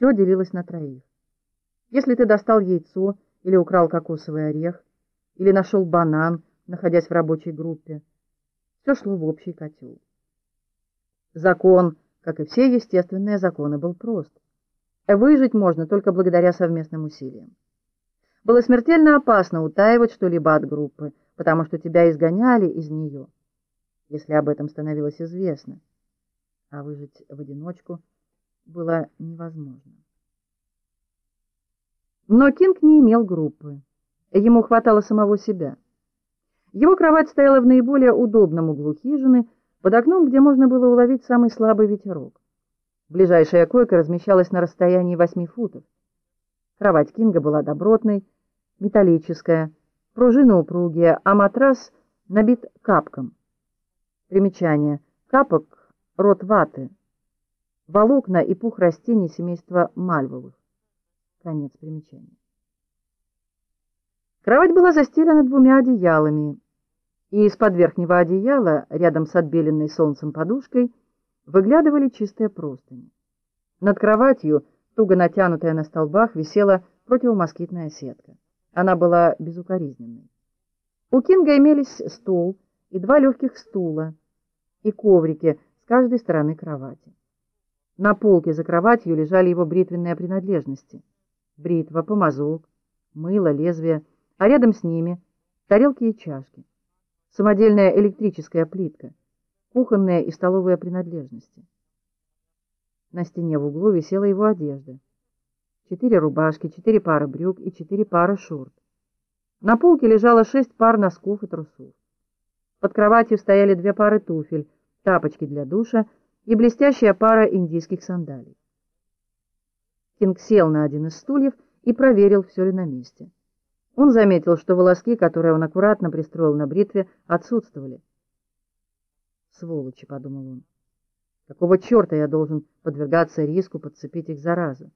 Все делилось на троих. Если ты достал яйцо или украл кокосовый орех, или нашел банан, находясь в рабочей группе, все шло в общий котел. Закон, как и все естественные законы, был прост. Выжить можно только благодаря совместным усилиям. Было смертельно опасно утаивать что-либо от группы, потому что тебя изгоняли из нее, если об этом становилось известно. А выжить в одиночку было невозможно. Но Кинг не имел группы. Ему хватало самого себя. Его кровать стояла в наиболее удобном углу хижины, под окном, где можно было уловить самый слабый ветерок. Ближайшая койка размещалась на расстоянии восьми футов. Кровать Кинга была добротной, металлическая, пружины упругие, а матрас набит капком. Примечание. Капок — рот ваты. Волокна и пух растений семейства мальвовых. Конец примечания. Кровать была застелена двумя одеялами, и из-под верхнего одеяла, рядом с отбеленной солнцем подушкой, выглядывали чистые простыни. Над кроватью, туго натянутая на столбах, висела противомоскитная сетка. Она была безукоризненной. У Кинга имелись стол и два легких стула, и коврики с каждой стороны кровати. На полке за кроватью лежали его бритвенные принадлежности. Бритва, помазок, мыло, лезвие, а рядом с ними тарелки и чашки, самодельная электрическая плитка, кухонные и столовые принадлежности. На стене в углу висела его одежда. Четыре рубашки, четыре пары брюк и четыре пары шорт. На полке лежало шесть пар носков и трусов. Под кроватью стояли две пары туфель, тапочки для душа и блестящая пара индийских сандалий. Кинг сел на один из стульев и проверил, все ли на месте. Он заметил, что волоски, которые он аккуратно пристроил на бритве, отсутствовали. «Сволочи», — подумал он, — «какого черта я должен подвергаться риску подцепить их заразу?»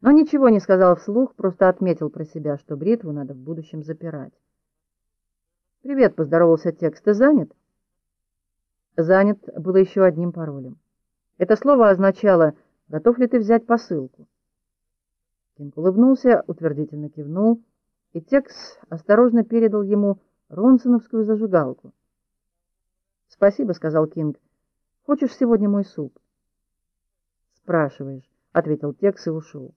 Но ничего не сказал вслух, просто отметил про себя, что бритву надо в будущем запирать. «Привет», — поздоровался текст, — «ты занят?» «Занят» было еще одним паролем. Это слово означало «Готов ли ты взять посылку?» Кинг улыбнулся, утвердительно кивнул, и Текс осторожно передал ему ронсоновскую зажигалку. «Спасибо», — сказал Кинг. «Хочешь сегодня мой суп?» «Спрашиваешь», — ответил Текс и ушел.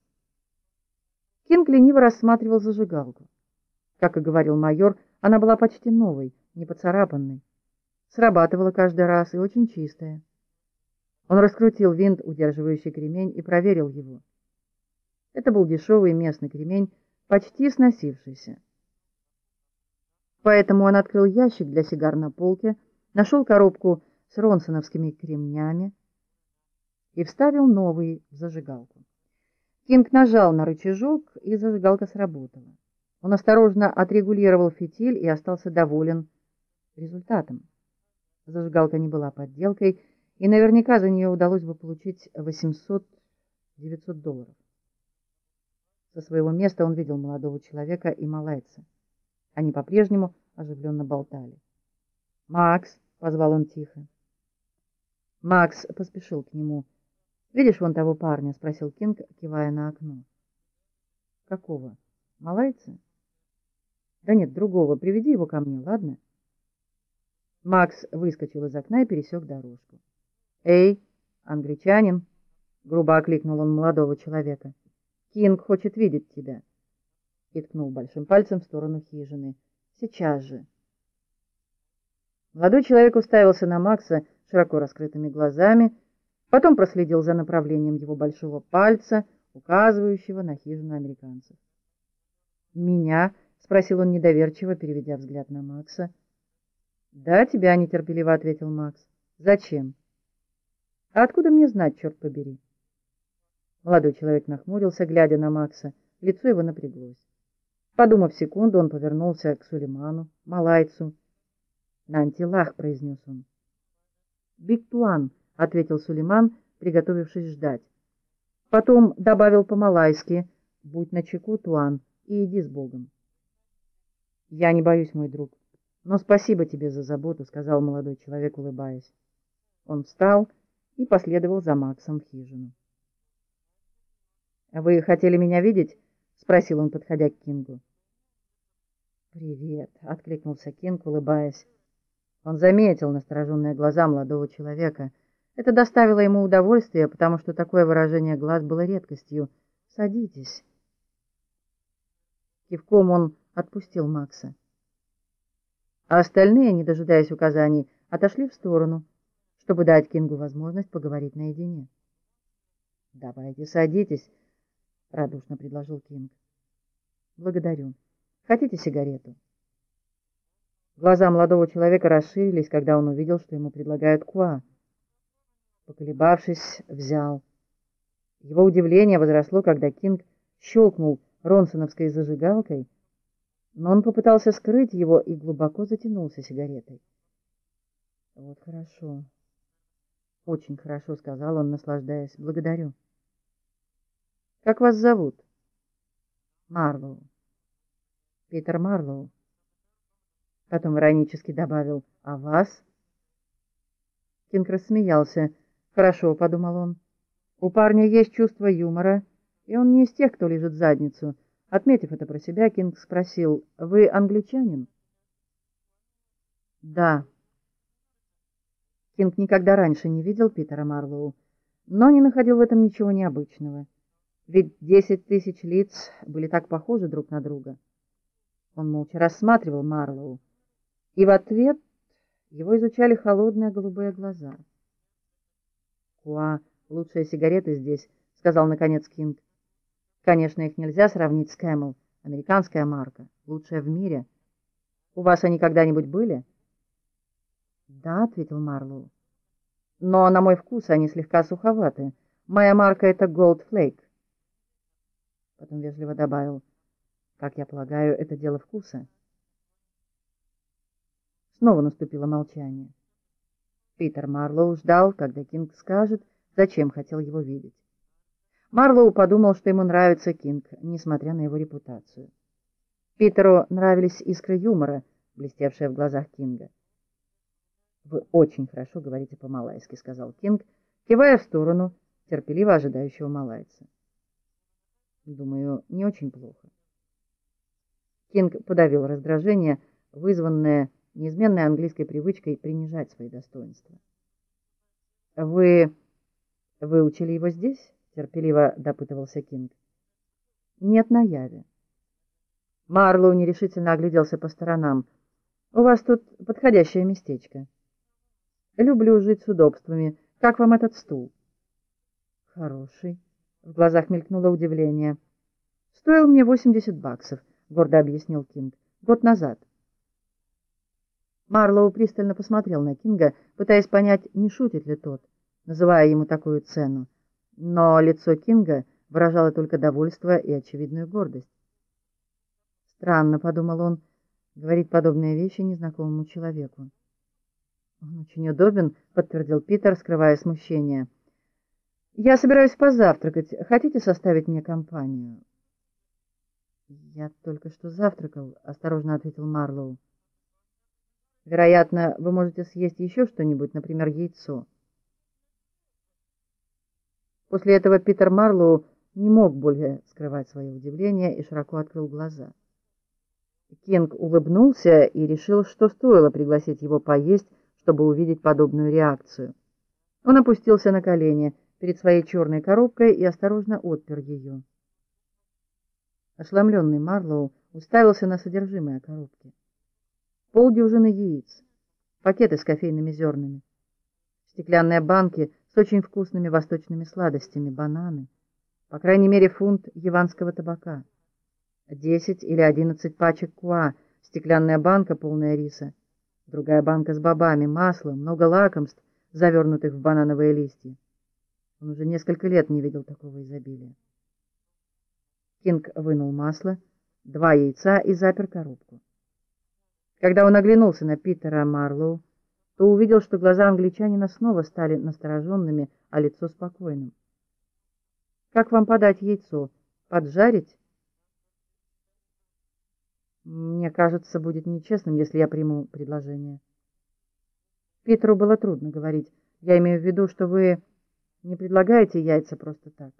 Кинг лениво рассматривал зажигалку. Как и говорил майор, она была почти новой, не поцарапанной. Срабатывала каждый раз и очень чистая. Он раскрутил винт, удерживающий кремень, и проверил его. Это был дешевый местный кремень, почти сносившийся. Поэтому он открыл ящик для сигар на полке, нашел коробку с ронсоновскими кремнями и вставил новый в зажигалку. Кинг нажал на рычажок, и зажигалка сработала. Он осторожно отрегулировал фитиль и остался доволен результатом. Зажигалка не была подделкой, и наверняка за нее удалось бы получить 800-900 долларов. Со своего места он видел молодого человека и малайца. Они по-прежнему оживленно болтали. «Макс!» — позвал он тихо. Макс поспешил к нему. «Видишь вон того парня?» — спросил Кинг, кивая на окно. «Какого? Малайца?» «Да нет, другого. Приведи его ко мне, ладно?» Макс выскочил из окна и пересек дорожку. «Эй, англичанин!» — грубо окликнул он молодого человека. «Кинг хочет видеть тебя!» И ткнул большим пальцем в сторону хижины. «Сейчас же!» Молодой человек уставился на Макса широко раскрытыми глазами, Потом проследил за направлением его большого пальца, указывающего на хижину американцев. «Меня?» — спросил он недоверчиво, переведя взгляд на Макса. «Да, тебя нетерпеливо», — ответил Макс. «Зачем?» «А откуда мне знать, черт побери?» Молодой человек нахмурился, глядя на Макса. Лицо его напряглось. Подумав секунду, он повернулся к Сулейману, малайцу. «На антилах», — произнес он. «Биктуан», — ответил Сулейман, приготовившись ждать. Потом добавил по-малайски «Будь начеку, Туан, и иди с Богом». «Я не боюсь, мой друг, но спасибо тебе за заботу», — сказал молодой человек, улыбаясь. Он встал и последовал за Максом в хижину. «Вы хотели меня видеть?» — спросил он, подходя к Кингу. «Привет», — откликнулся Кинг, улыбаясь. Он заметил настороженные глаза молодого человека. Это доставило ему удовольствие, потому что такое выражение глаз было редкостью. «Садитесь». Кивком он отпустил Макса. А остальные, не дожидаясь указаний, отошли в сторону, чтобы дать Кингу возможность поговорить наедине. «Давайте садитесь», — радушно предложил Кинг. «Благодарю. Хотите сигарету?» Глаза молодого человека расширились, когда он увидел, что ему предлагают куа. Поколебавшись, взял. Его удивление возросло, когда Кинг щелкнул ронсоновской зажигалкой, но он попытался скрыть его и глубоко затянулся сигаретой. «Вот хорошо, очень хорошо», — сказал он, наслаждаясь. «Благодарю». Как вас зовут? Марлоу. Питер Марлоу. Потом иронически добавил, а вас? Кинг рассмеялся. Хорошо, подумал он. У парня есть чувство юмора, и он не из тех, кто лижет задницу. Отметив это про себя, Кинг спросил, вы англичанин? Да. Кинг никогда раньше не видел Питера Марлоу, но не находил в этом ничего необычного. Ведь десять тысяч лиц были так похожи друг на друга. Он молча рассматривал Марлоу, и в ответ его изучали холодные голубые глаза. «Kooa, лучшие сигареты здесь», — сказал наконец Кинг. «Конечно, их нельзя сравнить с Camel, американская марка, лучшая в мире. У вас они когда-нибудь были?» «Да», — ответил Марлоу. «Но на мой вкус они слегка суховаты. Моя марка — это Gold Flake». Потом вежливо добавил, как я полагаю, это дело вкуса. Снова наступило молчание. Питер Марлоу ждал, когда Кинг скажет, зачем хотел его видеть. Марлоу подумал, что ему нравится Кинг, несмотря на его репутацию. Питеру нравились искры юмора, блестевшие в глазах Кинга. «Вы очень хорошо говорите по-малайски», — сказал Кинг, кивая в сторону терпеливо ожидающего малайца. Думаю, не очень плохо. Кинг подавил раздражение, вызванное неизменной английской привычкой принижать свои достоинства. «Вы выучили его здесь?» — терпеливо допытывался Кинг. «Нет, на Яве». Марлоу нерешительно огляделся по сторонам. «У вас тут подходящее местечко. Люблю жить с удобствами. Как вам этот стул?» «Хороший». В глазах мелькнуло удивление. «Стоил мне 80 баксов», — гордо объяснил Кинг. «Год назад». Марлоу пристально посмотрел на Кинга, пытаясь понять, не шутит ли тот, называя ему такую цену. Но лицо Кинга выражало только довольство и очевидную гордость. «Странно», — подумал он, — говорить подобные вещи незнакомому человеку. «Он очень удобен», — подтвердил Питер, скрывая смущение. Я собираюсь позавтракать. Хотите составить мне компанию? Я только что завтракал, осторожно ответил Марлоу. Вероятно, вы можете съесть еще что-нибудь, например, яйцо. После этого Питер Марлоу не мог более скрывать свое удивление и широко открыл глаза. Кинг улыбнулся и решил, что стоило пригласить его поесть, чтобы увидеть подобную реакцию. Он опустился на колени перед своей черной коробкой и осторожно отпер ее. Ошеломленный Марлоу уставился на содержимое коробки. Полдюжины яиц, пакеты с кофейными зернами, стеклянные банки с очень вкусными восточными сладостями, бананы, по крайней мере фунт яванского табака, десять или одиннадцать пачек куа, стеклянная банка, полная риса, другая банка с бобами, маслом, много лакомств, завернутых в банановые листья. Он уже несколько лет не видел такого изобилия. Кинг вынул масло, два яйца и запер коробку. Когда он оглянулся на Питера Марлоу, то увидел, что глаза англичанина снова стали настороженными, а лицо спокойным. «Как вам подать яйцо? Поджарить?» «Мне кажется, будет нечестным, если я приму предложение». Питеру было трудно говорить. «Я имею в виду, что вы...» Не предлагайте яйца просто так.